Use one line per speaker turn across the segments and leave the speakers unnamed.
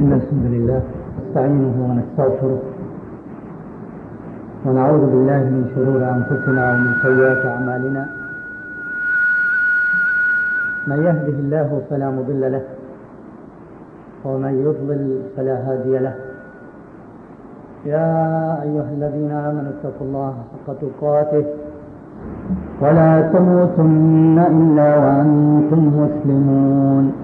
إن الحمد لله نستعينه ونستغفره ونعوذ بالله من شرور أنفسنا ومن سيئات أعمالنا. من يهده الله فلا مضل له ومن يضلل فلا هادي له. يا أيها الذين آمنوا اتقوا الله حق تقاته ولا تموتن إلا وأنتم مسلمون.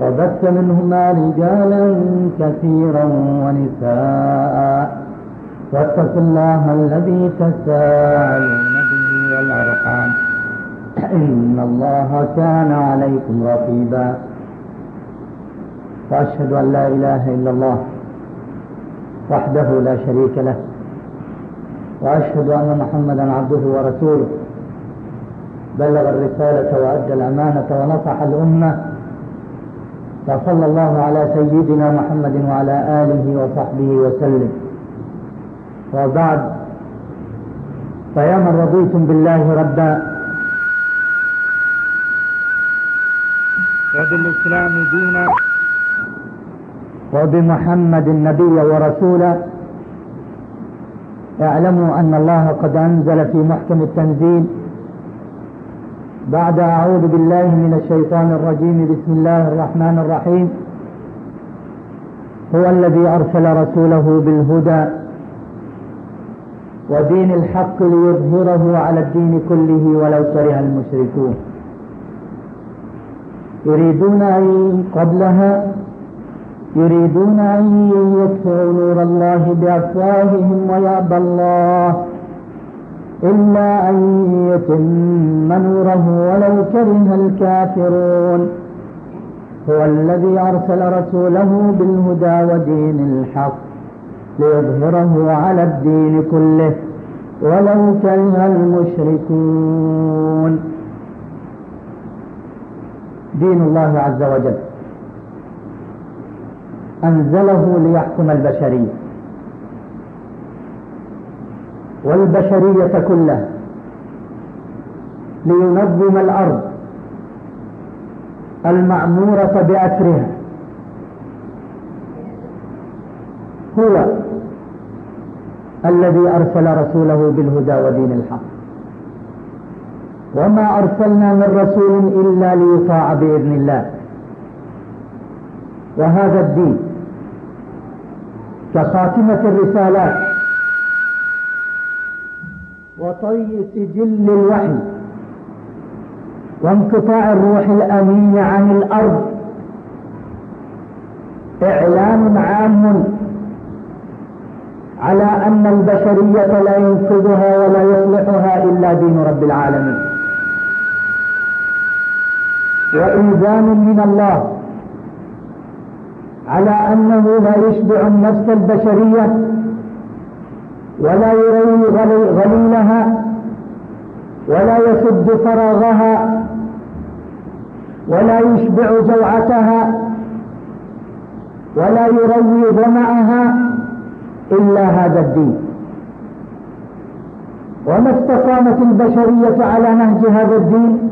وبث منهما رجالا كثيرا ونساء. واتقوا الله الذي تساءلون به والأرحام. إن الله كان عليكم رقيبا. وأشهد أن لا إله إلا الله وحده لا شريك له. وأشهد أن محمدا عبده ورسوله. بلغ الرسالة وأدى الأمانة ونصح الأمة. وصلى الله على سيدنا محمد وعلى آله وصحبه وسلم. وبعد فيا من رضيتم بالله ربا. وبالإسلام دينا. وبمحمد نبيا ورسولا اعلموا أن الله قد أنزل في محكم التنزيل بعد أعوذ بالله من الشيطان الرجيم. بسم الله الرحمن الرحيم. هو الذي أرسل رسوله بالهدى ودين الحق ليظهره على الدين كله ولو كره المشركون. يريدون أن قبلها يريدون أن يطفئوا نور الله بأفواههم ويأبى الله. إلا أن يتم نوره ولو كره الكافرون. هو الذي أرسل رسوله بالهدى ودين الحق ليظهره على الدين كله ولو كره المشركون. دين الله عز وجل أنزله ليحكم البشرية. والبشرية كلها لينظم الأرض المعمورة بأسرها. هو الذي أرسل رسوله بالهدى ودين الحق. وما أرسلنا من رسول إلا ليطاع بإذن الله. وهذا الدين كخاتمة الرسالات وطي سجل الوحي وانقطاع الروح الأمين عن الأرض. إعلان عام على أن البشرية لا ينقذها ولا يصلحها إلا دين رب العالمين. وإيذان من الله على أنه لا يشبع النفس البشرية ولا يروي غليلها ولا يسد فراغها ولا يشبع جوعتها ولا يروي ظمأها إلا هذا الدين. وما استقامت البشرية على نهج هذا الدين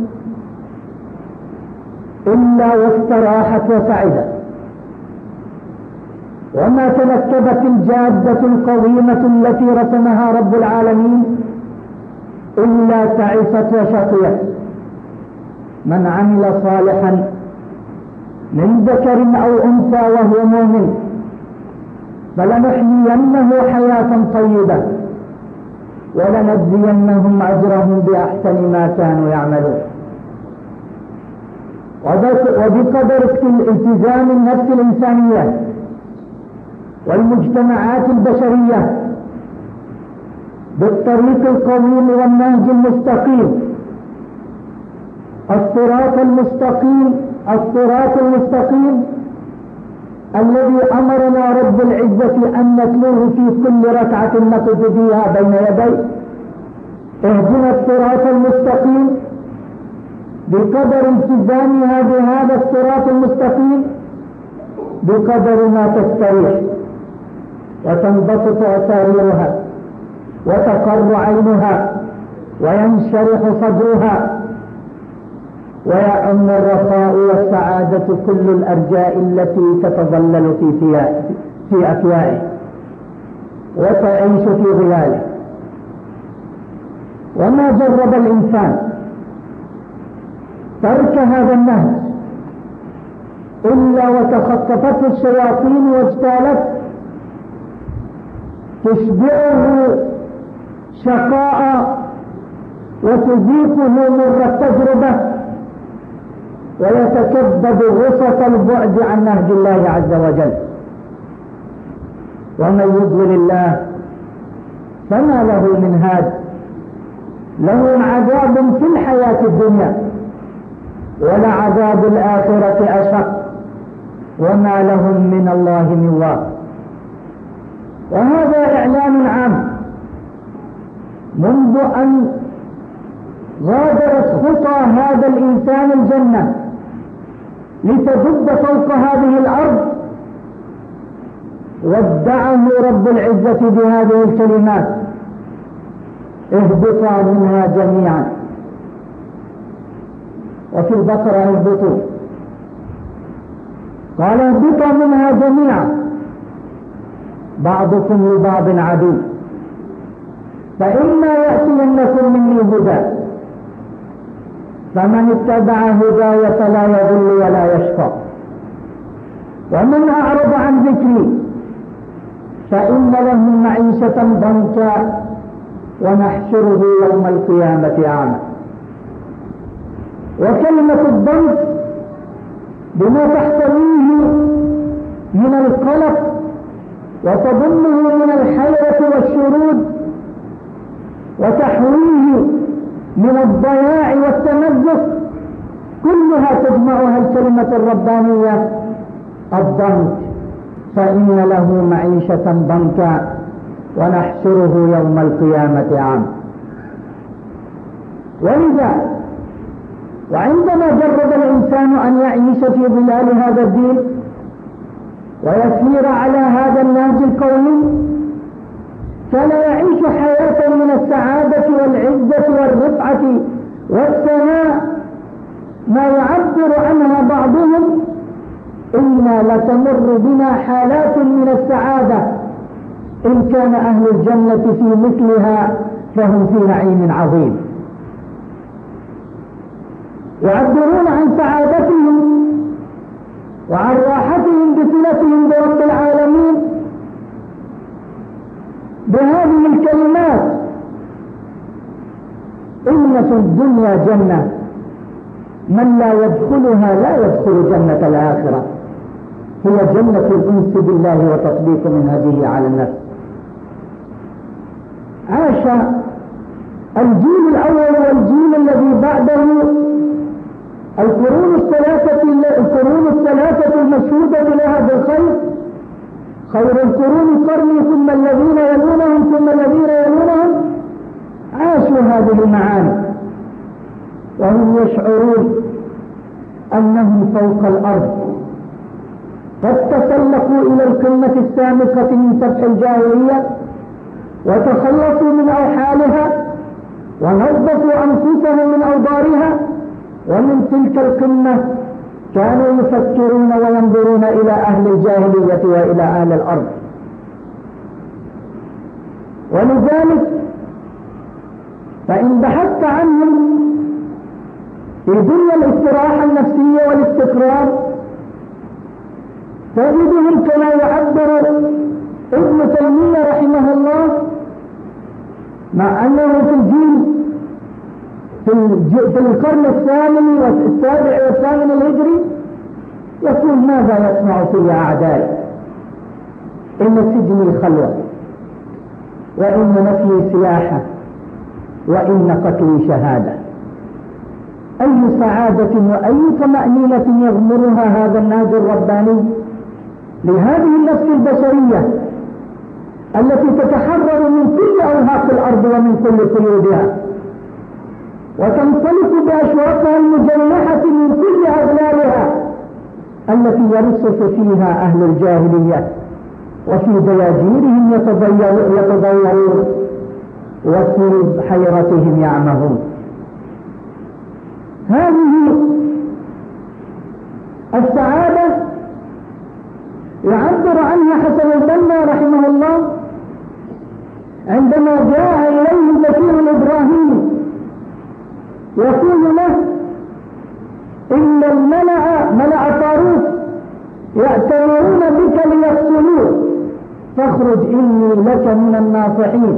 إلا واستراحت وسعدت وما تنكبت الجادة القويمة التي رسمها رب العالمين إلا تعست وشقيت. من عمل صالحا من ذكر أو أنثى وهو مؤمن فلنحيينه حياة طيبة ولنجزينهم أجرهم بأحسن ما كانوا يعملون. وبقدر التزام النفس الإنسانية والمجتمعات البشرية بالطريق القويم والنهج المستقيم. الصراط المستقيم الصراط المستقيم الذي أمرنا رب العزة أن نتلوه في كل ركعة نقف فيها بين يديه اهدنا الصراط المستقيم بقدر التزامها بهذا الصراط المستقيم بقدر ما تستريح. وتنبسط أساريرها وتقر عينها وينشرح صدرها ويعم الرخاء والسعادة كل الأرجاء التي تتظلل في في أفيائه وتعيش في ظلاله. وما جرب الإنسان ترك هذا النهج إلا وتخطفته الشياطين واجتالته تشبعه شقاء وتذيقه مر التجربة ويتكبد غصة البعد عن نهج الله عز وجل. ومن يضلل الله فما له من هاد. لهم عذاب في الحياة الدنيا ولعذاب الآخرة أشق. وما لهم من الله من واق. وهذا إعلان عام. منذ أن غادرت خطى هذا الإنسان الجنة لتدب فوق هذه الأرض ودعه رب العزة بهذه الكلمات. اهبطا منها جميعا. وفي البقرة اهبطوا. قال اهبطا منها جميعا. بعضكم لبعض عدو. فإما يأتينكم مني هدى. فمن اتبع هداي فلا يضل ولا يشقى. ومن أعرض عن ذكري فإن له معيشة ضنكا ونحشره يوم القيامة أعمى. وكلمة الضنك بما تحتويه من القلق وتضمه من الحيرة والشرود وتحويه من الضياع والتمزق كلها تجمعها الكلمة الربانية الضنك. فإن له معيشة ضنكا ونحشره يوم القيامة عام. ولذا وعندما جرب الإنسان أن يعيش في ظلال هذا الدين ويسير على هذا النهج القومي فلا يعيش حياة من السعادة والعزة والرفعة والثناء ما يعبر عنها بعضهم إنا لتمر بنا حالات من السعادة إن كان أهل الجنة في مثلها فهم في نعيم عظيم. يعبرون عن سعادتهم وعن راحتهم بصلتهم برب العالمين. بهذه الكلمات إن في الدنيا جنة. من لا يدخلها لا يدخل جنة الآخرة. هي جنة الأنس بالله وتطبيق منهجه على النفس. عاش الجيل الأول والجيل الذي بعده القرون الثلاثة القرون الثلاثة المشهودة لها بالخير خير القرون قرني ثم الذين يلونهم ثم الذين يلونهم عاشوا هذه المعاني. وهم يشعرون أنهم فوق الأرض. قد تسلقوا إلى القمة السامقة من سبح الجاهلية وتخلصوا من أوحالها ونظفوا أنفسهم من أوضارها ومن تلك القمة كانوا يفكرون وينظرون إلى أهل الجاهلية وإلى أهل الأرض. ولذلك فإن بحثت عنهم في دنيا الاستراحة النفسية والاستقرار تجدهم كما يعبر ابن تيمية رحمه الله مع أنه في الجيل في القرن الثامن والسابع والثامن الهجري يقول ماذا يصنع في أعدائي إن سجني خلوة وإن نفي سياحة وإن قتلي شهادة. أي سعادة وأي طمأنينة يغمرها هذا الناس الرباني؟ لهذه النفس البشرية التي تتحرر من كل أوهاق الأرض ومن كل قيودها وتنطلق بأشواقها المجنحة من كل أغلالها التي يرصف فيها أهل الجاهلية وفي دياجيرهم يتضيرون وفي حيرتهم يعمهون. هذه السعادة يعبر عنها حسن البنا رحمه الله عندما جاء إليه البشير الإبراهيمي. يقول له إن الملأ ملأ طاروس يأتمرون بك ليقتلوك فاخرج إني لك من الناصحين.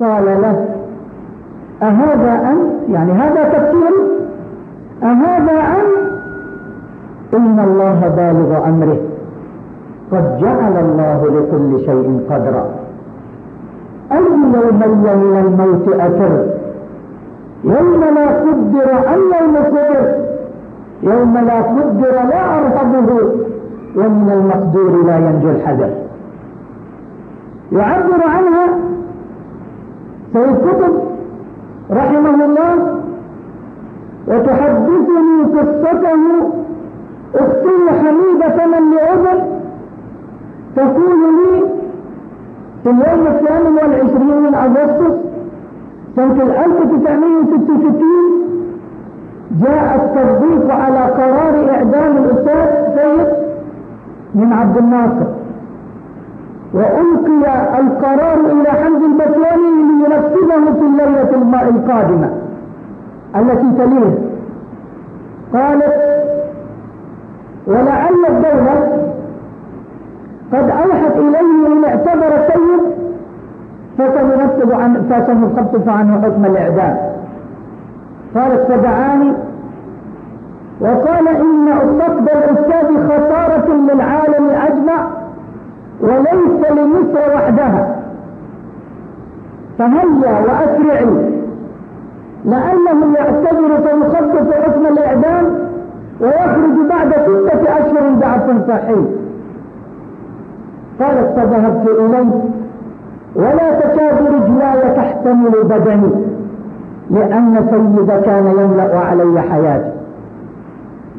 قال له أهذا أنت؟ يعني هذا تفسير أهذا أنت؟ إن الله بالغ أمره. قد جعل الله لكل شيء قدرا. أي يومي من الموت أكر يوم لا قدر يوم قدر يوم لا قدر لا أرهبه ومن المقدور لا ينجو الحذر. يعبر عنها سيد كتب رحمه الله وتحدثني قصته أختي حميدة من لعذر تقول لي في اليوم الثامن والعشرين من أغسطس سنة 1966 جاء التصديق على قرار إعدام الأستاذ سيد من عبد الناصر. وألقي القرار إلى حمد البسواني لينفذه في الليلة القادمة التي تليه. قالت ولعل الدولة قد أوحت إليه إن اعتبر السيد فسننفذ عن فسنخفف عنه حكم الإعدام. قالت فدعاني وقال إن فقد الأستاذ خسارة للعالم أجمع وليس لمصر وحدها. فهيا وأسرعي. لأنه يعتبر فيخفف حكم الإعدام ويخرج بعد ستة أشهر بعث صحيح قالت فذهبت إليه ولا تكاد رجلاي تحتمل بدني لأن سيد كان يملأ علي حياتي.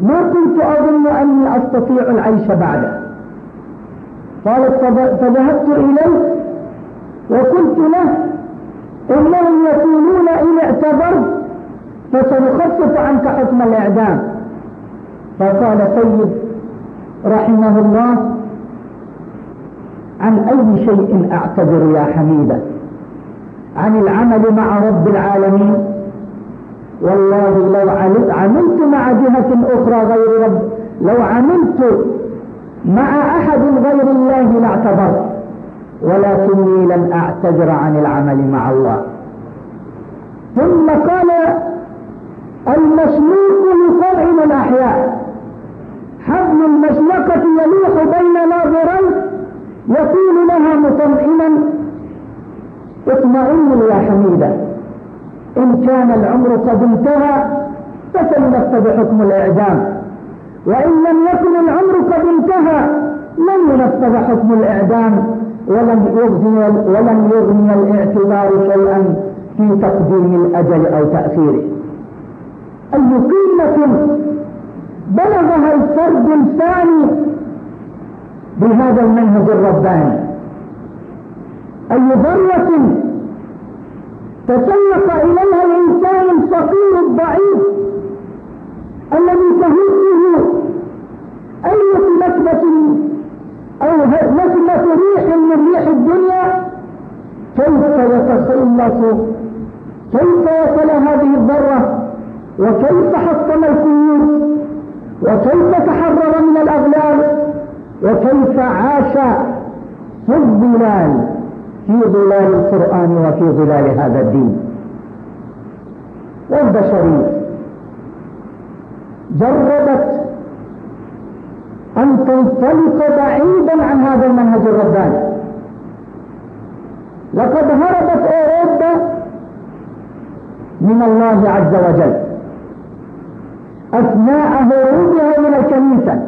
ما كنت أظن أني أستطيع العيش بعده. قالت فذهبت إليه وقلت له إنهم يقولون إن اعتبرت فسنخفف عنك حكم الإعدام. فقال سيد رحمه الله عن أي شيء أعتذر يا حميدة؟ عن العمل مع رب العالمين؟ والله لو عملت مع جهة أخرى غير رب لو عملت مع أحد غير الله لاعتذرت ولكني لن أعتذر عن العمل مع الله. ثم قال المسلوك يطعم الأحياء حبل المشنقة يلوح بين ناظرين يقول لها مطمئنا اطمئن يا حميدة إن كان العمر قد انتهى فسينفذ حكم الإعدام وإن لم يكن العمر قد انتهى لن ينفذ حكم الإعدام ولن يغني ولن يغني الاعتبار شيئا في تقديم الأجل أو تأخيره أي قيمة بلغها الفرد الثاني بهذا المنهج الرباني. أي ذرة تسلق إليها الإنسان الفقير الضعيف الذي تهزه أي نسبة أو نسمة ريح من ريح الدنيا. كيف يتسلط كيف وصل هذه الذرة؟ وكيف حطم القيود وكيف تحرر من الأغلال؟ وكيف عاش في الظلال في ظلال القرآن وفي ظلال هذا الدين. والبشرية جربت أن تنطلق بعيدا عن هذا المنهج الرباني. لقد هربت أوروبا من الله عز وجل. أثناء هروبها من الكنيسة.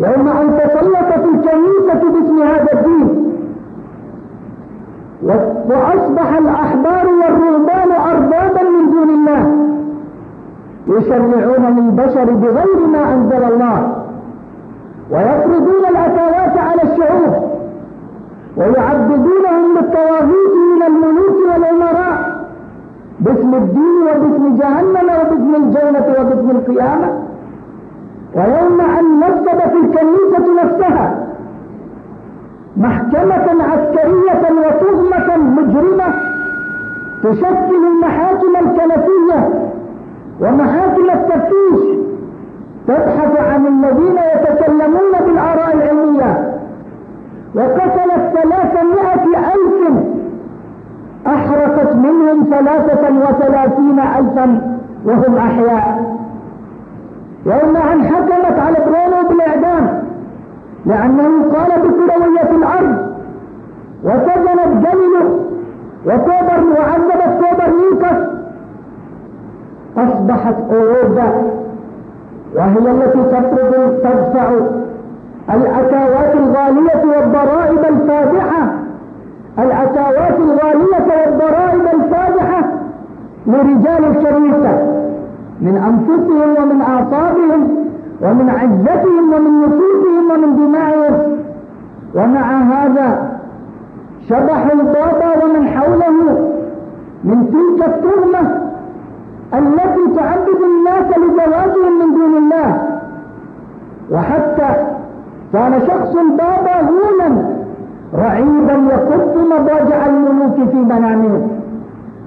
يوم أن تسلطت الكنيسة باسم هذا الدين. وأصبح الأحبار والرهبان أربابا من دون الله. يشرعون للبشر بغير ما أنزل الله. ويفرضون الأتاوات على الشعوب. ويعبدونهم للطواغيت من الملوك والأمراء. باسم الدين وباسم جهنم وباسم الجنة وباسم القيامة. ويوم أن نصبت الكنيسة نفسها محكمة عسكرية وتهمة مجرمة تشكل المحاكم الكنسية ومحاكم التفتيش تبحث عن الذين يتكلمون بالآراء العلمية. وقتلت ثلاثمائة ألف أحرقت منهم ثلاثة وثلاثين ألفا وهم أحياء. يوم أن حكمت على برونو بالإعدام لأنه قال بكروية الأرض وسجنت جليلو وكوبر وعذبت كوبر نيكس أصبحت أوروبا وهي التي تفرض تدفع العتاوات الغالية والضرائب الفادحة العتاوات الغالية والضرائب الفادحة لرجال الكنيسة من أنفسهم ومن أعصابهم ومن عزتهم ومن نفوسهم ومن دمائهم. ومع هذا شبح البابا ومن حوله من تلك التهمة التي تعبد الناس لزواجهم من دون الله. وحتى كان شخص بابا هونا رعيبا يقف مضاجع الملوك في منامه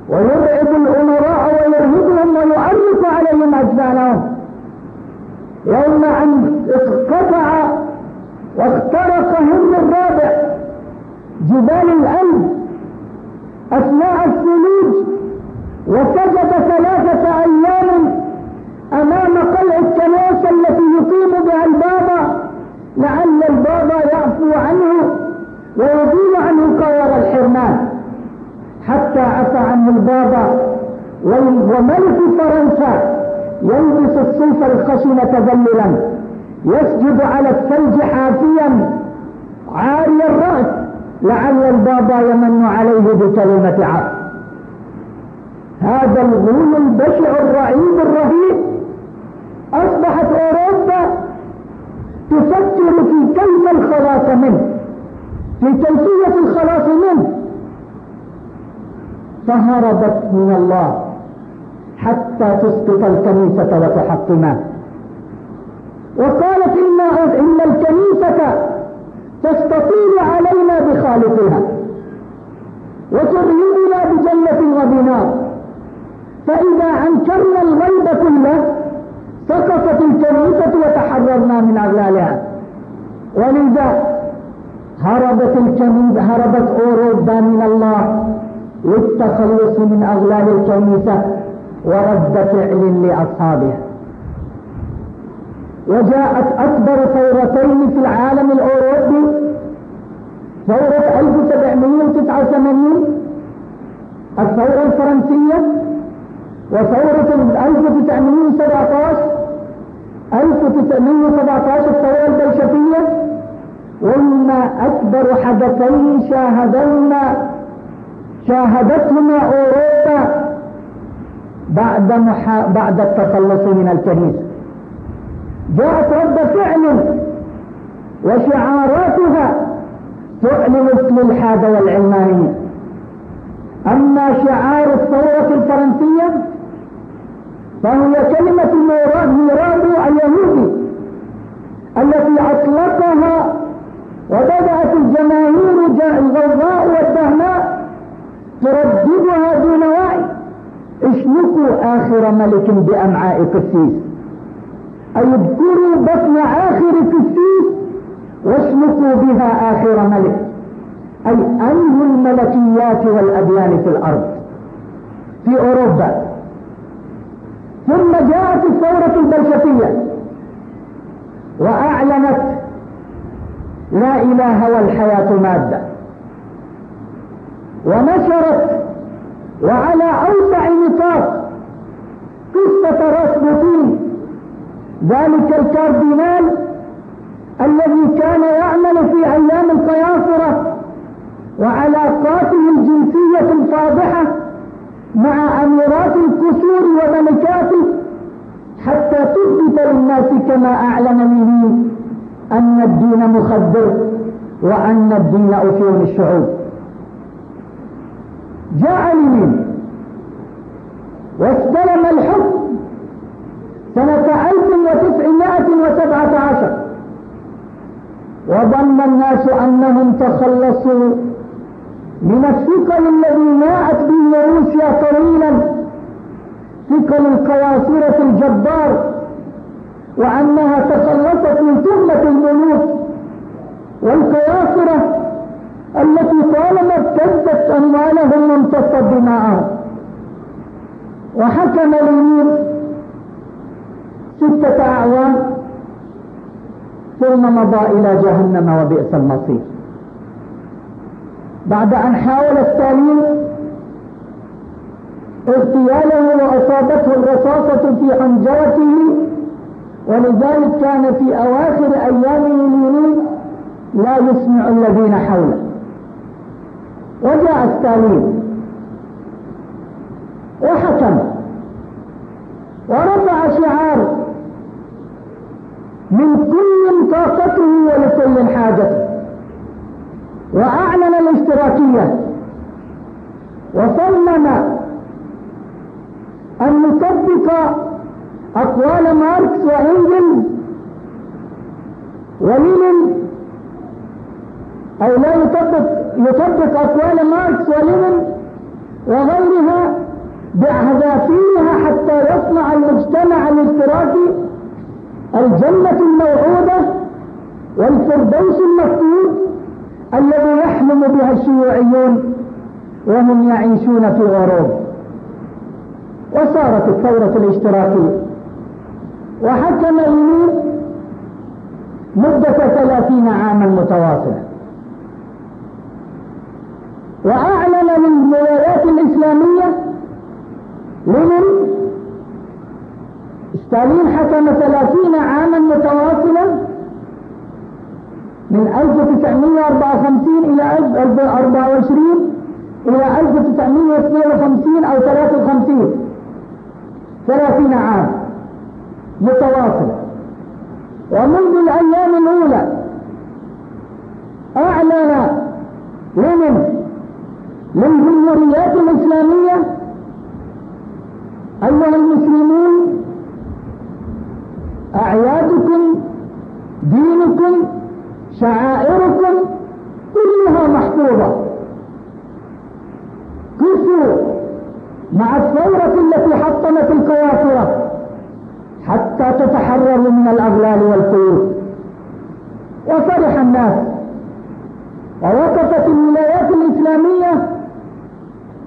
ويرعب الأمراء ويرهبهم يوم أن اقتطع واخترق هند الرابع جبال الألب أثناء الثلوج وسجد ثلاثة أيام أمام قلع الكنيسة التي يقيم بها البابا لعل البابا يعفو عنه ويزيل عنه قوار الحرمان. حتى عفى عنه البابا وملك فرنسا. يلبس الصوف الخشن تذللا يسجد على الثلج حافيا. عاري الرأس لعل البابا يمن عليه بكلمة عفو. هذا الغول البشع الرعيب الرهيب. أصبحت أوروبا تفكر في كيف الخلاص منه في كيفية الخلاص منه. فهربت من الله. حتى تسقط الكنيسة وتحطمها وقالت إن, إن الكنيسة تستطيل علينا بخالقها وترهبنا بجنة وبنار. فإذا أنكرنا الغيب كله سقطت الكنيسة وتحررنا من أغلالها. ولذا هربت الكنيسة هربت أوروبا من الله للتخلص من أغلال الكنيسة. ورد فعل لأصحابها وجاءت أكبر ثورتين في العالم الأوروبي ثورة 1789 الثورة الفرنسية وثورة 1917 1917 الثورة البلشفية. وما أكبر حدثين شاهدنا شاهدتهما أوروبا بعد محا... بعد التخلص من الكنيسة جاءت رد فعل وشعاراتها تعلن اسم الحادة والعلمانية. أما شعار الثورة الفرنسية فهي كلمة ميراد اليهودي التي أطلقها وبدأت الجماهير الغوغاء والدهماء ترددها اشنكوا آخر ملك بأمعاء قسيس أي اذكروا بطن آخر قسيس واشنكوا بها آخر ملك. أي أنهوا الملكيات والأديان في الأرض. في أوروبا. ثم جاءت الثورة البلشفية. وأعلنت لا إله والحياة مادة. ونشرت وعلى أوسع نطاق قصة راسبوتين ذلك الكاردينال
الذي كان يعمل في أيام القياصرة وعلاقاته الجنسية الفاضحة مع أميرات الكسور وملكاته حتى تثبت للناس كما أعلن به أن الدين مخدر وأن الدين أصول الشعوب. جاء لمن واستلم الحكم سنة 1917 وظن الناس أنهم تخلصوا من الثقل الذي ناءت به روسيا طويلا ثقل القياصرة الجبار وأنها تخلصت من تهمة الملوك والقياصرة التي طالما ابتزت أموالهم وامتصت دماءهم. وحكم لينين ستة أعوام ثم مضى إلى جهنم وبئس المصير. بعد أن حاول ستالين اغتياله وأصابته الرصاصة في حنجرته ولذلك كان في أواخر أيامه لينين لا يسمع الذين حوله. وجاء ستالين وحكم. ورفع شعار من كل طاقته ولكل حاجته. وأعلن الاشتراكية. وصمم أن نطبق أقوال ماركس وإنجلز. ولينين أو لا يطبق يطبق أقوال ماركس ولينين وغيرها بأهدافها حتى يصنع المجتمع الاشتراكي الجنة الموعودة والفردوس المفقود الذي يحلم بها الشيوعيون وهم يعيشون في غروب. وصارت الثورة الاشتراكية. وحكم اليمين مدة ثلاثين عاما متواصلة. وأعلن للولايات الإسلامية لمن؟ ستالين حكم ثلاثين عاما متواصلا من 1954 إلى 1924 إلى 1952 أو 53 ثلاثين عام متواصلة ومنذ الأيام الأولى أعلن لمن؟ للجمهوريات الإسلامية أيها المسلمون أعيادكم دينكم شعائركم كلها محفوظة. كفوا مع الثورة التي حطمت القياصرة حتى تتحرروا من الأغلال والقيود وفرح الناس ووقفت الولايات الإسلامية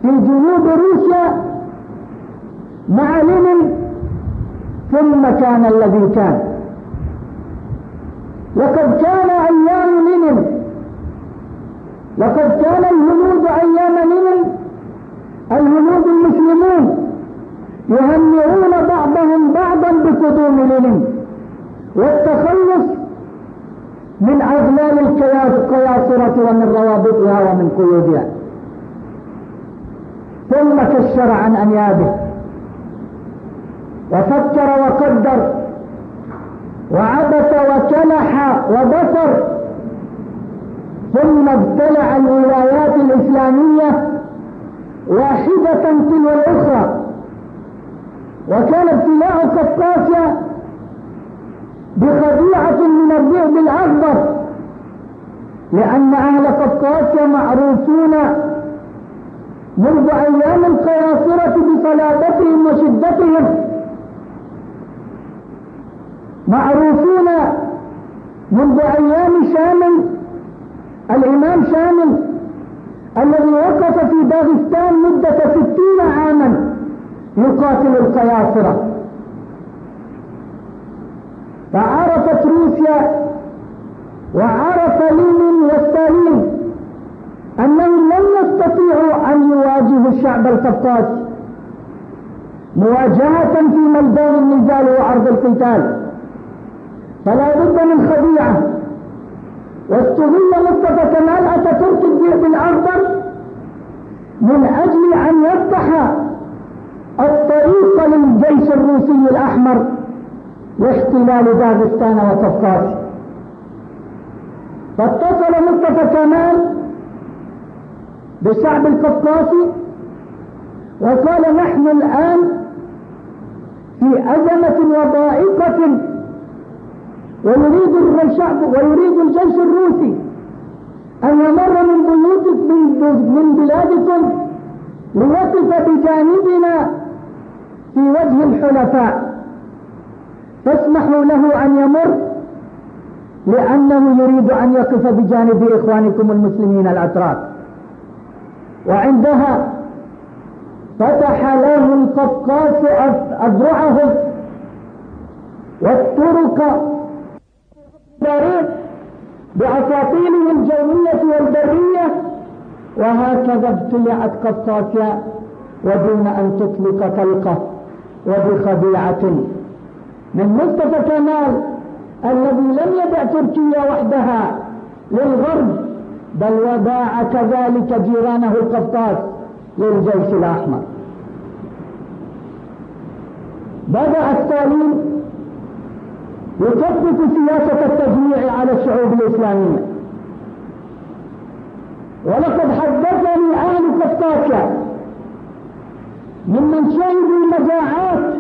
في جنوب روسيا مع لينين ثم كان الذي كان. لقد كان أيام لينين لقد كان الهنود أيام لينين الهنود المسلمون يهنئون بعضهم بعضا بقدوم لينين والتخلص من أغلال القياصرة ومن روابطها ومن قيودها. ثم كشر عن أنيابه. وفكر وقدر. وعبث وكلح وبصر. ثم ابتلع الولايات الإسلامية واحدة تلو الأخرى. وكان ابتلاع قفقاسيا بخديعة من الذئب الأكبر. لأن أهل قفقاسيا معروفون منذ أيام القياصرة بصلابتهم وشدتهم. معروفون منذ أيام شامل الإمام شامل الذي وقف في داغستان مدة ستين عاما يقاتل القياصرة فعرفت روسيا وعرف لينين وستالين أنهم لم يستطيعوا أن يواجهوا الشعب القفقاسي مواجهة في ميدان النزال وعرض القتال. فلا بد من خديعة واستغل مصطفى كمال أتاتورك الذئب الاخضر من أجل أن يفتح الطريق للجيش الروسي الأحمر لاحتلال داغستان وقفقاز فاتصل مصطفى كمال بالشعب القفقاسي وقال نحن الآن في أزمة وضائقة ويريد الشعب ويريد الجيش الروسي أن يمر من بيوت من بلادكم ليقف بجانبنا في وجه الحلفاء. فاسمحوا له أن يمر لأنه يريد أن يقف بجانب إخوانكم المسلمين الأتراك. وعندها فتح له القفقاس أذرعهم والطرق بأساطينه الجوية والبرية. وهكذا ابتلعت قفقاسيا ودون أن تطلق طلقة وبخديعة. من مصطفى كمال الذي لم يدع تركيا وحدها للغرب بل وداع كذلك جيرانه القفقاس للجيش الأحمر. بدأ ستالين يطبق سياسة التجميع على الشعوب الإسلامية. ولقد حدثني أهل قفقاسيا ممن شهدوا المجاعات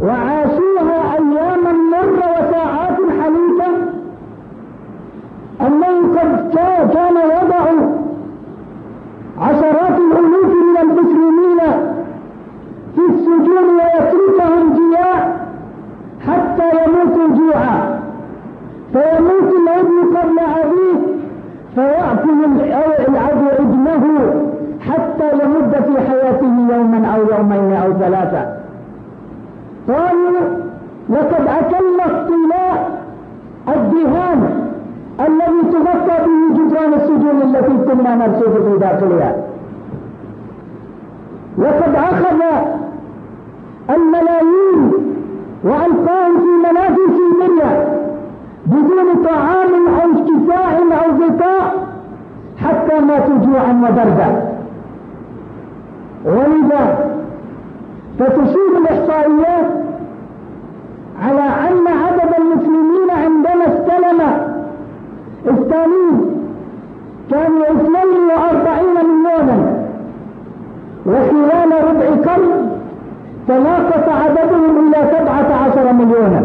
وعاشوها أياما مرة وساعات حليفة أنه قد كان يضع عشرات الألوف من المسلمين في السجون ويتركهم جياع حتى يموتوا جوعا فيموت الابن قبل أبيه فيأكل العدو ابنه حتى يمد في حياته يوما أو يومين أو ثلاثة. قالوا لقد أكلنا الطلاء الدهان الذي تغطى به جدران السجون التي كنا نرسل في داخلها. وقد أخذ الملايين وألقاهم في منافذ سوريا بدون طعام أو كساء أو غطاء حتى ماتوا جوعا وبردا ولذا فتشير الإحصائيات ستالين كانوا اثنين وأربعين مليونا. وخلال ربع قرن تناقص عددهم إلى سبعة عشر مليونا.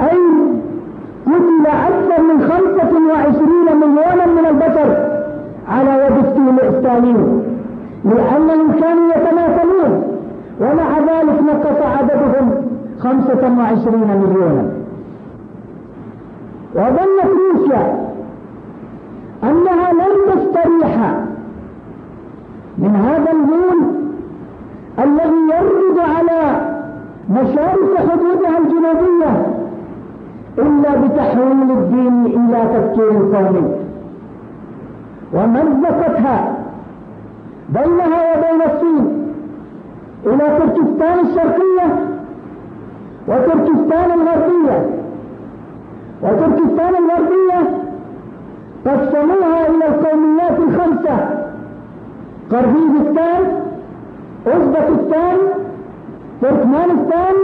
أي قتل أكثر من خمسة وعشرين مليونا من البشر على يد ستالين لأنهم كانوا يتماثلون ومع ذلك نقص عددهم خمسة وعشرين مليونا. وظنت روسيا أنها لن تستريح من هذا الغول الذي يرد على مشارف حدودها الجنوبية إلا بتحويل الدين إلى تفكير قومي. ومزقتها بينها وبين الصين إلى تركستان الشرقية وتركستان الغربية. وتركستان الغربية قسموها إلى القوميات الخمسة قرغيزستان أوزبكستان تركمانستان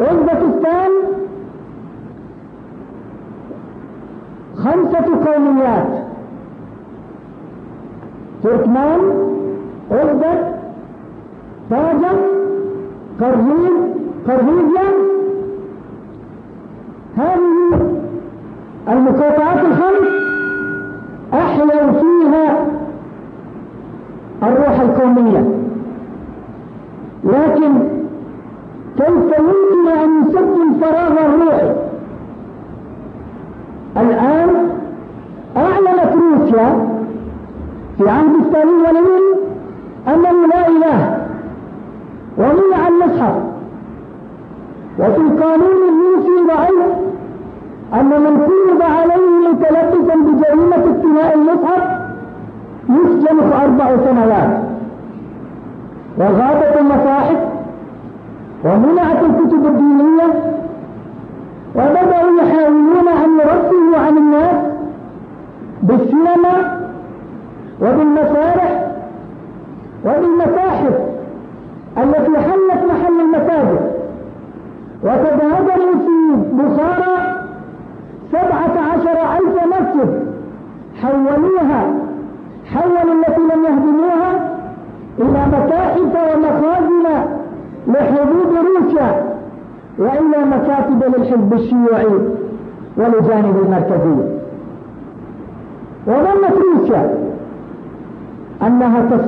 أوزبكستان. خمسة قوميات تركمان أوزبك تاجك قرغيز قرغيزيا هذه المقاطعات الخمس أحيوا فيها الروح القومية. لكن كيف يمكن أن يسد الفراغ الروحي الآن أعلنت روسيا في عهد ستالين ولينين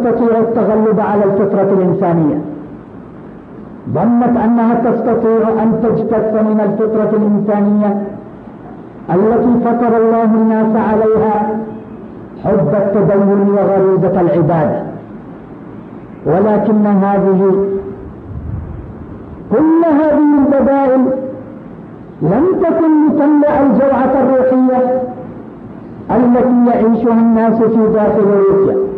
تستطيع التغلب على الفطرة الإنسانية. ظنت أنها تستطيع أن تجتث من الفطرة الإنسانية التي فطر الله الناس عليها حب التدين وغريزة العبادة. ولكن هذه كل هذه البدائل لم تكن لتملأ الجوعة الروحية التي يعيشها الناس في داخل روسيا.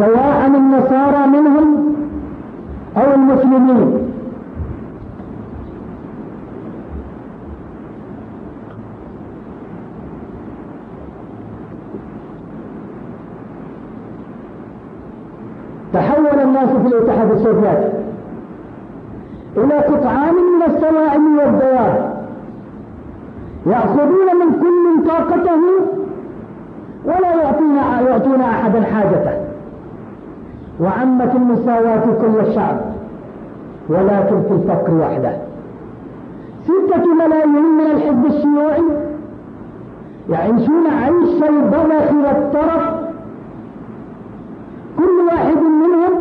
سواء النصارى منهم أو المسلمين. تحول الناس في الاتحاد السوفيتي إلى قطعان من السوائم والدواب يأخذون من كل طاقته ولا يعطون يعطون أحدا حاجته. وعمت المساواة كل الشعب ولكن في الفقر وحده. ستة ملايين من الحزب الشيوعي يعيشون عيش البذخ والترف كل واحد منهم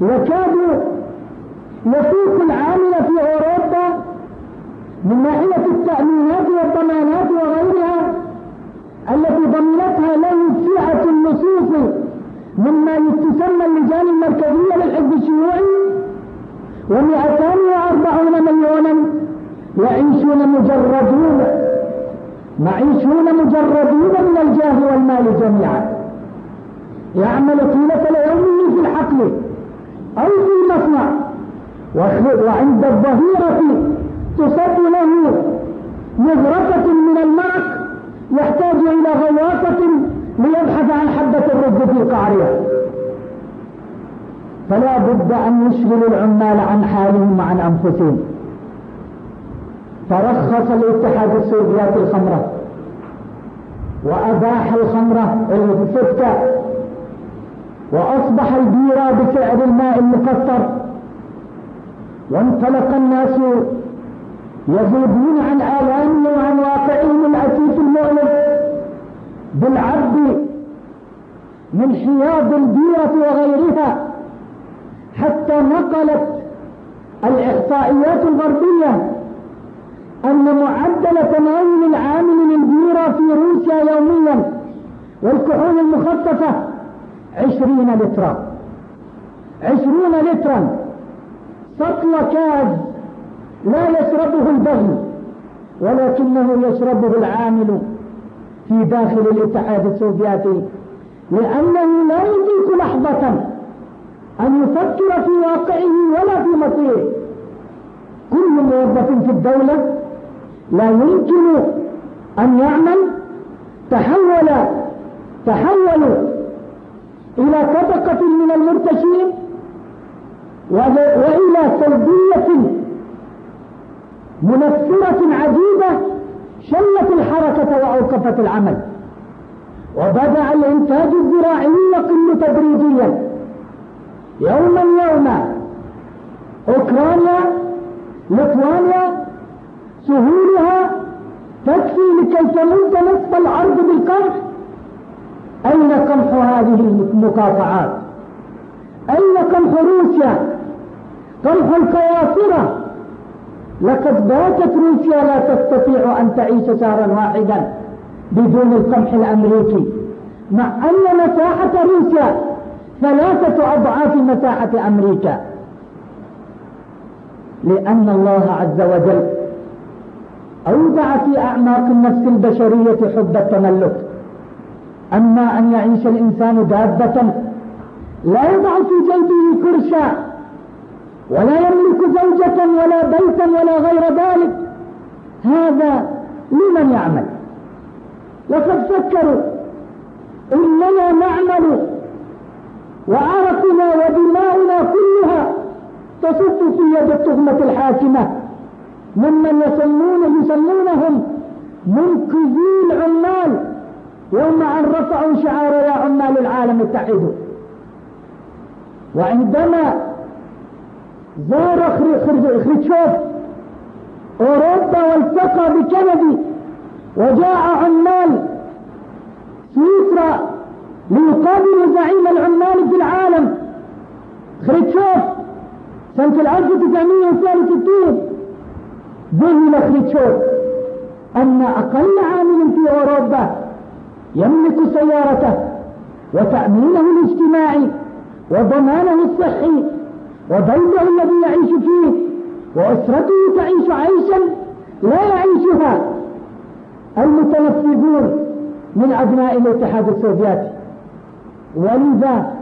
يكاد يفوق العامل في أوروبا من ناحية التأمينات والضمانات وغيرها التي ضمنتها له فئة النصوص مما تسمى اللجان المركزية للحزب الشيوعي ومئتان وأربعون مليونا يعيشون مجردون معيشون مجردون من الجاه والمال جميعا. يعمل طيلة اليوم في الحقل أو في المصنع وعند الظهيرة تصب له مغرفة من المرق يحتاج إلى غواصة ليبحث عن حبة الرز في قعرها فلا بد أن يشغلوا العمال عن حالهم وعن أنفسهم. فرخص الاتحاد السوفيتي الخمرة. وأباح الخمرة الفتة. وأصبح البيرة بسعر الماء المقطر. وانطلق الناس يذوبون عن آلامهم وعن واقعهم الأسيف المؤلم بالعبد من حياض البيرة وغيرها حتى نقلت الإحصائيات الغربية أن معدل تناول العامل للبيرة في روسيا يوميا والكحول المخففة عشرين لترا. عشرون لترا. سطل كاز لا يشربه البغل ولكنه يشربه العامل في داخل الاتحاد السوفيتي. لأنه لا يطيق لحظة أن يفكر في واقعه ولا في مصيره. كل موظف في الدولة لا يمكن أن يعمل. تحول تحولوا إلى طبقة من المرتشين وإلى سلبية منفرة عجيبة شلت الحركة وأوقفت العمل. وبدأ الإنتاج الزراعي يقل تدريجيا. يوما يوما أوكرانيا ليتوانيا سهولها تكفي لكي تمد نصف الأرض بالقمح؟ أين قمح هذه المقاطعات؟ أين قمح روسيا؟ قمح القواصرة لقد باتت روسيا لا تستطيع أن تعيش شهرا واحدا بدون القمح الأمريكي. مع أن مساحة روسيا ثلاثة أضعاف مساحة أمريكا. لأن الله عز وجل أودع في أعماق النفس البشرية حب التملك. أما أن يعيش الإنسان دابة لا يضع في جيبه كرشا. ولا يملك زوجة ولا بيتا ولا غير ذلك. هذا لمن يعمل. لقد فكروا إننا نعمل وعرقنا ودماؤنا كلها تصف في يد التهمة الحاكمة. ممن يسمون يسمونهم منقذي العمال يوم أن رفعوا شعار يا عمال العالم اتحدوا وعندما زار خريتشوف أوروبا والتقى بكندي. وجاء عمال. سويسرا. ليقابلوا زعيم العمال في العالم. خريتشوف سنة 1963 ذهل خريتشوف أن أقل عامل في أوروبا يملك سيارته وتأمينه الاجتماعي وضمانه الصحي وبيته الذي يعيش فيه وأسرته تعيش عيشا لا يعيشها المتنفذون من أبناء الاتحاد السوفيتي. ولذا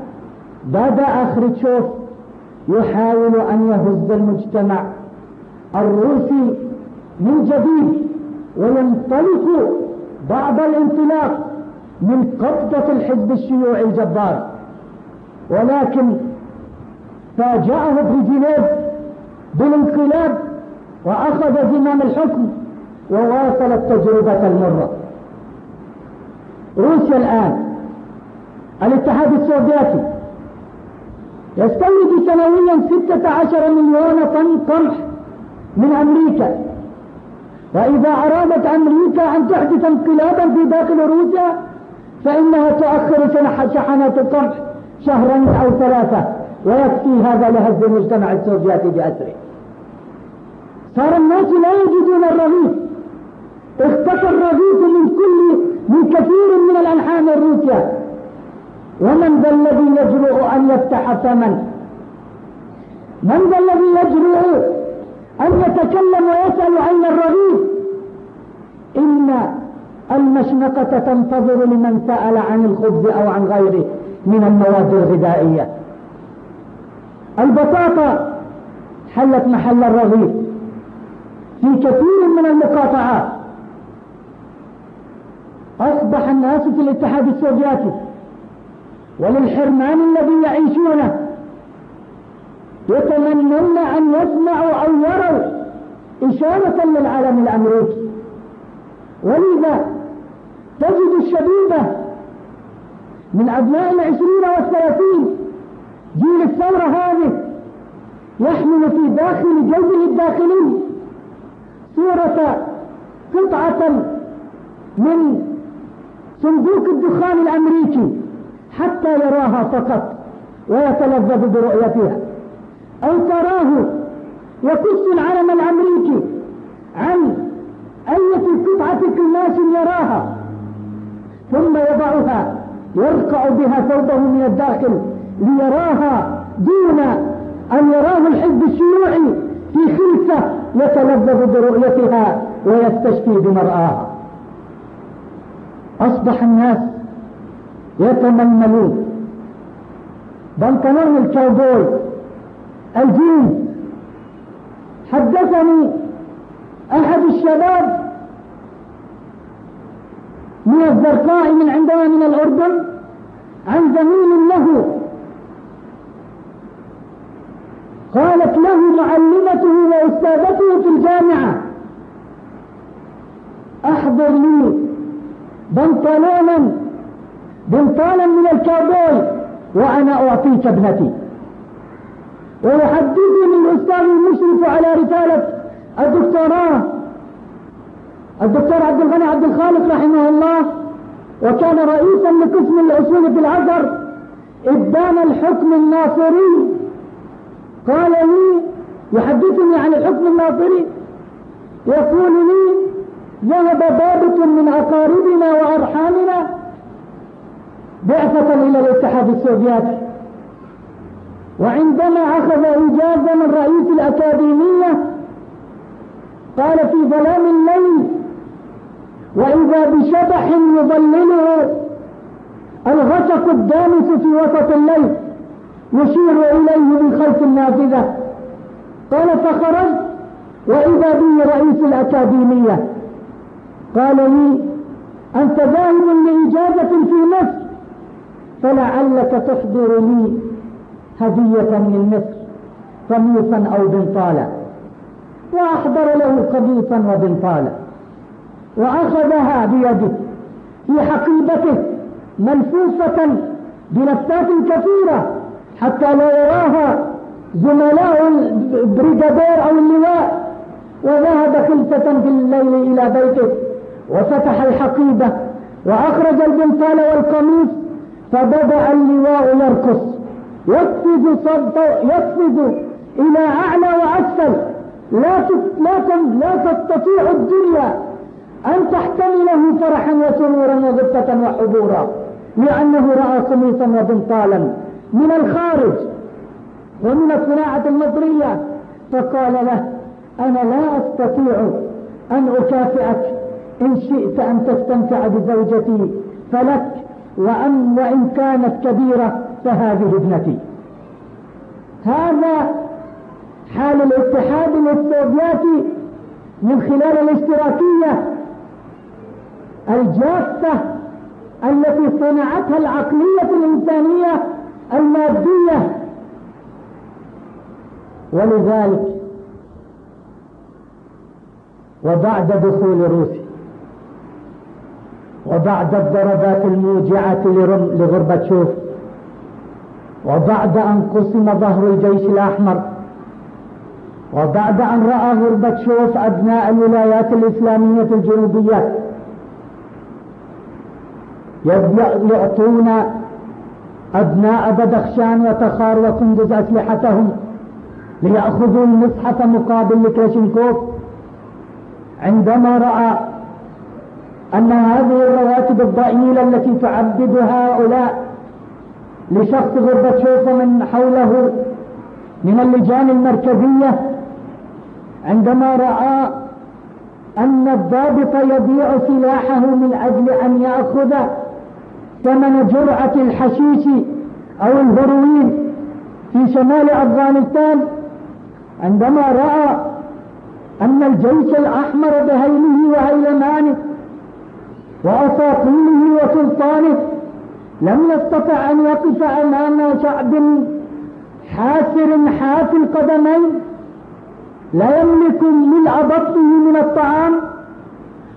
بدأ خريتشوف يحاول أن يهز المجتمع الروسي من جديد وينطلق بعض الانطلاق من قبضة الحزب الشيوعي الجبار. ولكن فاجأه بريجينيف بالانقلاب وأخذ زمام الحكم وواصل التجربة المرة. روسيا الآن الاتحاد السوفيتي يستورد سنويا ستة عشر مليون طن قمح من أمريكا. وإذا أرادت أمريكا أن تحدث انقلابا في داخل روسيا فإنها تؤخر شحنات القمح شهرين أو ثلاثة. ويكفي هذا لهز المجتمع السوفيتي بأسره صار الناس لا يجدون الرغيف. اختفى الرغيف من كل من كثير من الأنحاء من روسيا ومن ذا الذي يجرؤ أن يفتح فما من ذا الذي يجرؤ أن يتكلم ويسأل أين الرغيف؟ إن المشنقة تنتظر لمن سأل عن الخبز أو عن غيره من المواد الغذائية. البطاطا حلت محل الرغيف في كثير من المقاطعات. أصبح الناس في الاتحاد السوفيتي وللحرمان الذي يعيشونه يتمنون أن يسمعوا أو يروا إشارة للعالم الأمريكي. ولذا تجد الشبيبة من أبناء العشرين والثلاثين جيل الثورة هذه. يحمل في داخل جوبه الداخلي. صورة قطعة من صندوق الدخان الأمريكي حتى يراها فقط ويتلذذ برؤيتها. أو تراه يكس العلم الأمريكي عن أية قطعة قماش يراها ثم يضعها يرقع بها ثوبه من الداخل. ليراها دون أن يراه الحزب الشيوعي في خلفة يتلذذ برؤيتها ويستشفي بمرآها. أصبح الناس يتململون. بنطلون الكاوبوي الجينز. حدثني أحد الشباب من الزرقاء من عندنا من الأردن عن زميل له قالت له معلمته وأستاذته في الجامعة أحضر لي بنطلونا بنطالا من الكابوي وأنا أعطيك ابنتي. ويحدثني الأستاذ المشرف على رسالة الدكتوراه الدكتور عبد الغني عبد الخالق رحمه الله وكان رئيسا لقسم الأصول في الأزهر إبان الحكم الناصري قال لي يحدثني عن الحكم الناصري يقول لي ذهب ضابط من أقاربنا وأرحامنا بعثة إلى الاتحاد السوفيتي وعندما أخذ إجازة من رئيس الأكاديمية قال في ظلام الليل وإذا بشبح يظلله الغشق الدامس في وسط الليل. يشير إليه من خلف النافذة قال فخرجت وإذا بي رئيس الأكاديمية. قال لي أنت أنت ذاهب لإجازة في مصر. فلعلك تحضر لي هدية من مصر قميصا أو بنطالا وأحضر له قميصا وبنطالا وأخذها بيده في حقيبته ملفوفة بلفات كثيرة. حتى لا يراها زملاء البريغادير أو اللواء. وذهب خلفة في الليل إلى بيته وفتح الحقيبة وأخرج البنطال والقميص فبدأ اللواء يرقص يقفز صد يقفز إلى أعلى وأسفل. لا لا لا تستطيع الدنيا أن تحتمله فرحا وسرورا وغبة وحبورا لأنه رأى قميصا وبنطالا من الخارج ومن الصناعة المصرية فقال له أنا لا أستطيع أن أكافئك. إن شئت أن تستمتع بزوجتي فلك وأن وإن كانت كبيرة فهذه ابنتي. هذا حال الاتحاد السوفيتي من خلال الاشتراكية الجافة التي صنعتها العقلية الإنسانية المادية. ولذلك وبعد دخول روسيا وبعد الضربات الموجعة لغربتشوف وبعد أن قسم ظهر الجيش الأحمر وبعد أن رأى غربتشوف أبناء الولايات الإسلامية الجنوبية يعطون أبناء بدخشان وتخار وكندز أسلحتهم ليأخذوا المصحف مقابل لكلاشينكوف. عندما رأى أن هذه الرواتب الضئيلة التي تعبد هؤلاء لشخص غربتشوف من حوله من اللجان المركزية عندما رأى أن الضابط يبيع سلاحه من أجل أن يأخذ ثمن جرعة الحشيش أو الهروين في شمال أفغانستان عندما رأى أن الجيش الأحمر بهيله وهيلمانه وأساطيله وسلطانه لم يستطع أن يقف أمام شعب حاسر حافي القدمين لا يملك ملء بطنه من الطعام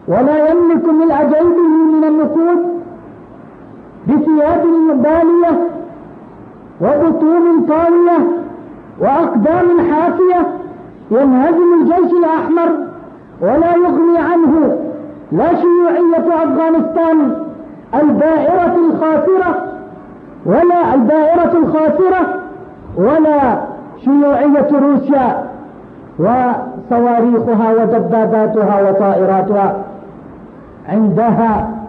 ولا يملك ملء جيبه من النقود بثياب بالية وبطون طاوية وأقدام حافية ينهزم الجيش الأحمر ولا يغني عنه لا شيوعية أفغانستان البائرة الخاسرة ولا البائرة الخاسرة ولا شيوعية روسيا وصواريخها ودباباتها وطائراتها عندها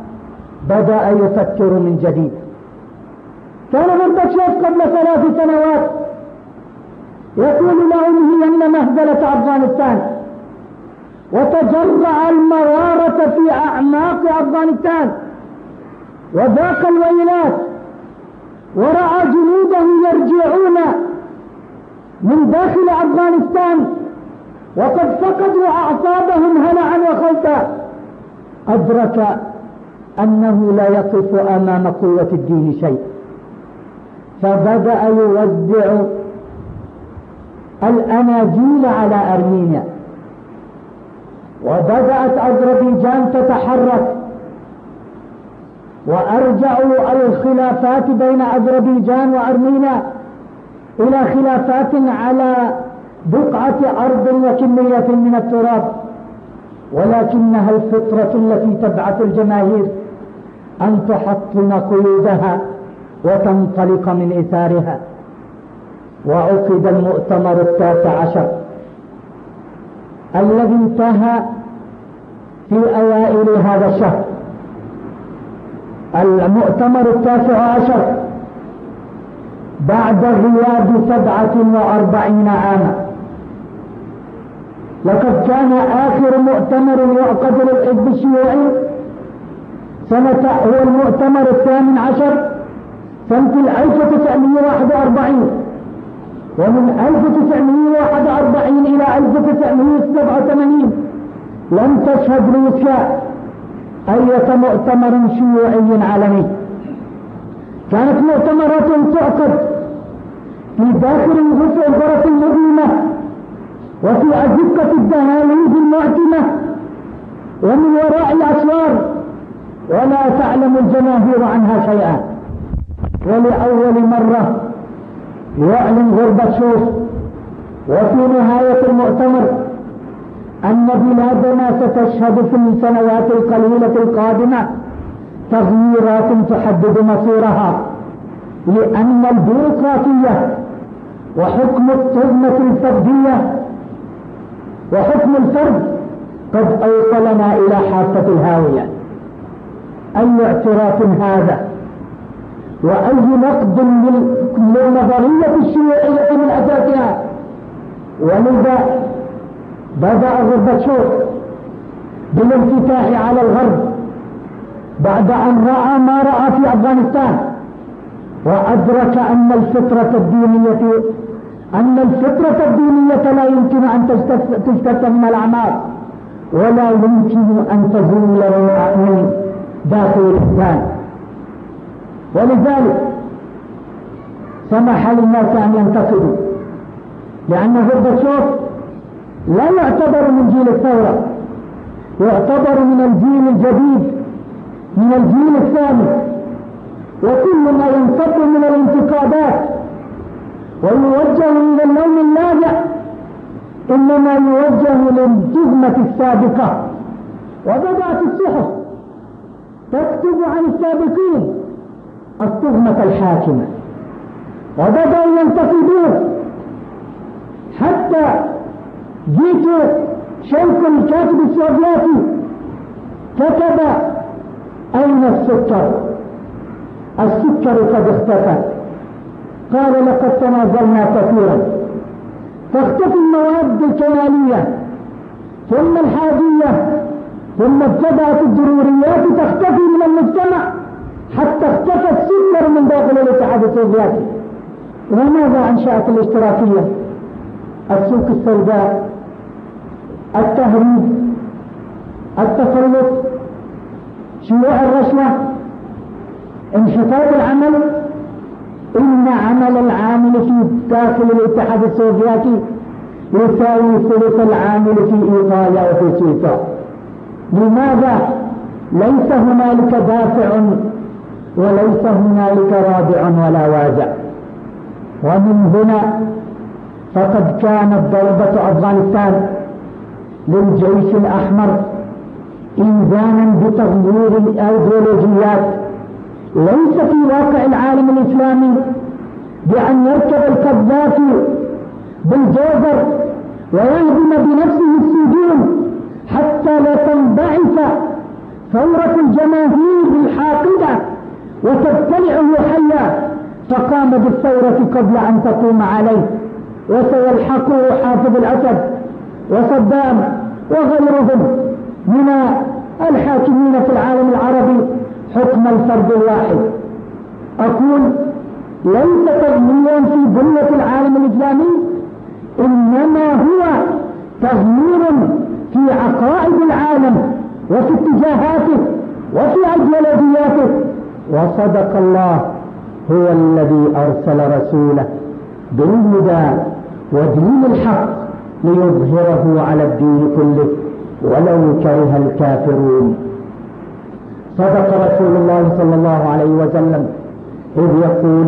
بدأ يفكر من جديد. كان غربتشوف قبل ثلاث سنوات. يقول لأمه مهزلة أفغانستان. وتجرع المرارة في أعماق أفغانستان. وذاق الويلات. ورأى جنوده يرجعون من داخل أفغانستان. وقد فقدوا أعصابهم هلعا وخوفا أدرك أنه لا يقف أمام قوة الدين شيء. فبدأ يوزع الأناجيل على أرمينيا. وبدأت أذربيجان تتحرك. وأرجعوا الخلافات بين أذربيجان وأرمينيا. إلى خلافات على بقعة أرض وكمية من التراب. ولكنها الفطرة التي تبعث الجماهير. أن تحطم قيودها وتنطلق من إثارها. وعقد المؤتمر التاسع عشر. الذي انتهى في أوائل هذا الشهر. المؤتمر التاسع عشر. بعد غياب سبعة وأربعين عاما. لقد كان آخر مؤتمر يعقد للحزب الشيوعي سنة هو المؤتمر الثامن عشر سنة 1941 ومن 1941 إلى 1987 لم تشهد روسيا أية مؤتمر شيوعي عالمي. كانت مؤتمرات تعقد في داخل الغرف المظلمة وفي أزقة الدهاليز المعتمة ومن وراء الأسوار ولا تعلم الجماهير عنها شيئا. ولأول مرة يعلن غربتشوف وفي نهاية المؤتمر أن بلادنا ستشهد في السنوات القليلة القادمة تغييرات تحدد مصيرها لأن البيروقراطية وحكم التهمة الفردية وحكم الفرد قد أوصلنا إلى حافة الهاوية. أي اعتراف هذا؟ وأي نقد للنظرية الشيوعية من أساسها؟ ولذا بدأ غربتشوف بالانفتاح على الغرب بعد أن رأى ما رأى في أفغانستان وأدرك أن الفطرة الدينية أن الفطرة الدينية لا يمكن أن تجتث من الأعمار ولا يمكن أن تزول من داخل الإنسان ولذلك سمح للناس أن ينتقدوا لأن غربتشوف لا يعتبر من جيل الثورة يعتبر من الجيل الجديد من الجيل الثاني. وكل ما ينفق من الانتقادات ويوجه إلى اللون اللاذع إنما يوجه للتهمة السابقة وبدأت الصحف. تكتب عن السابقين التهمة الحاكمة. وبدأوا ينتقدون. حتى جيت شيخ الكاتب السوفيتي كتب أين السكر؟ السكر قد اختفى. قال لقد تنازلنا كثيرا. تختفي المواد الكمالية ثم الحادية ثم ابتدأت الضروريات تختفي من المجتمع حتى اختفى السكر من داخل الاتحاد السوفيتي. وماذا أنشأت الاشتراكية؟ السوق السوداء التهريب التسلط شيوع الرشوة انحطاط العمل. إن عمل العامل في داخل الاتحاد السوفيتي يساوي ثلث العامل في إيطاليا وفي سويسرا. لماذا؟ ليس هنالك دافع وليس هنالك رادع ولا واجع ومن هنا فقد كانت ضربة أفغانستان للجيش الأحمر إنزانا بتغيير الأيديولوجيات ليس في واقع العالم الإسلامي بأن يركب القذافي بالجوزر ويهدم بنفسه السجون حتى لا تنبعث ثورة الجماهير الحاقدة وتبتلعه حيا. فقام بالثورة قبل أن تقوم عليه. وسيلحقه حافظ الأسد وصدام وغيرهم من الحاكمين في العالم العربي حكم الفرد الواحد. أقول ليس تغييرا في بنية العالم الإسلامي إنما هو تغيير في عقائد العالم وفي اتجاهاته وفي أيديولوجياته. وصدق الله هو الذي أرسل رسوله بالهدى ودين الحق ليظهره على الدين كله ولو كره الكافرون. صدق رسول الله صلى الله عليه وسلم إذ يقول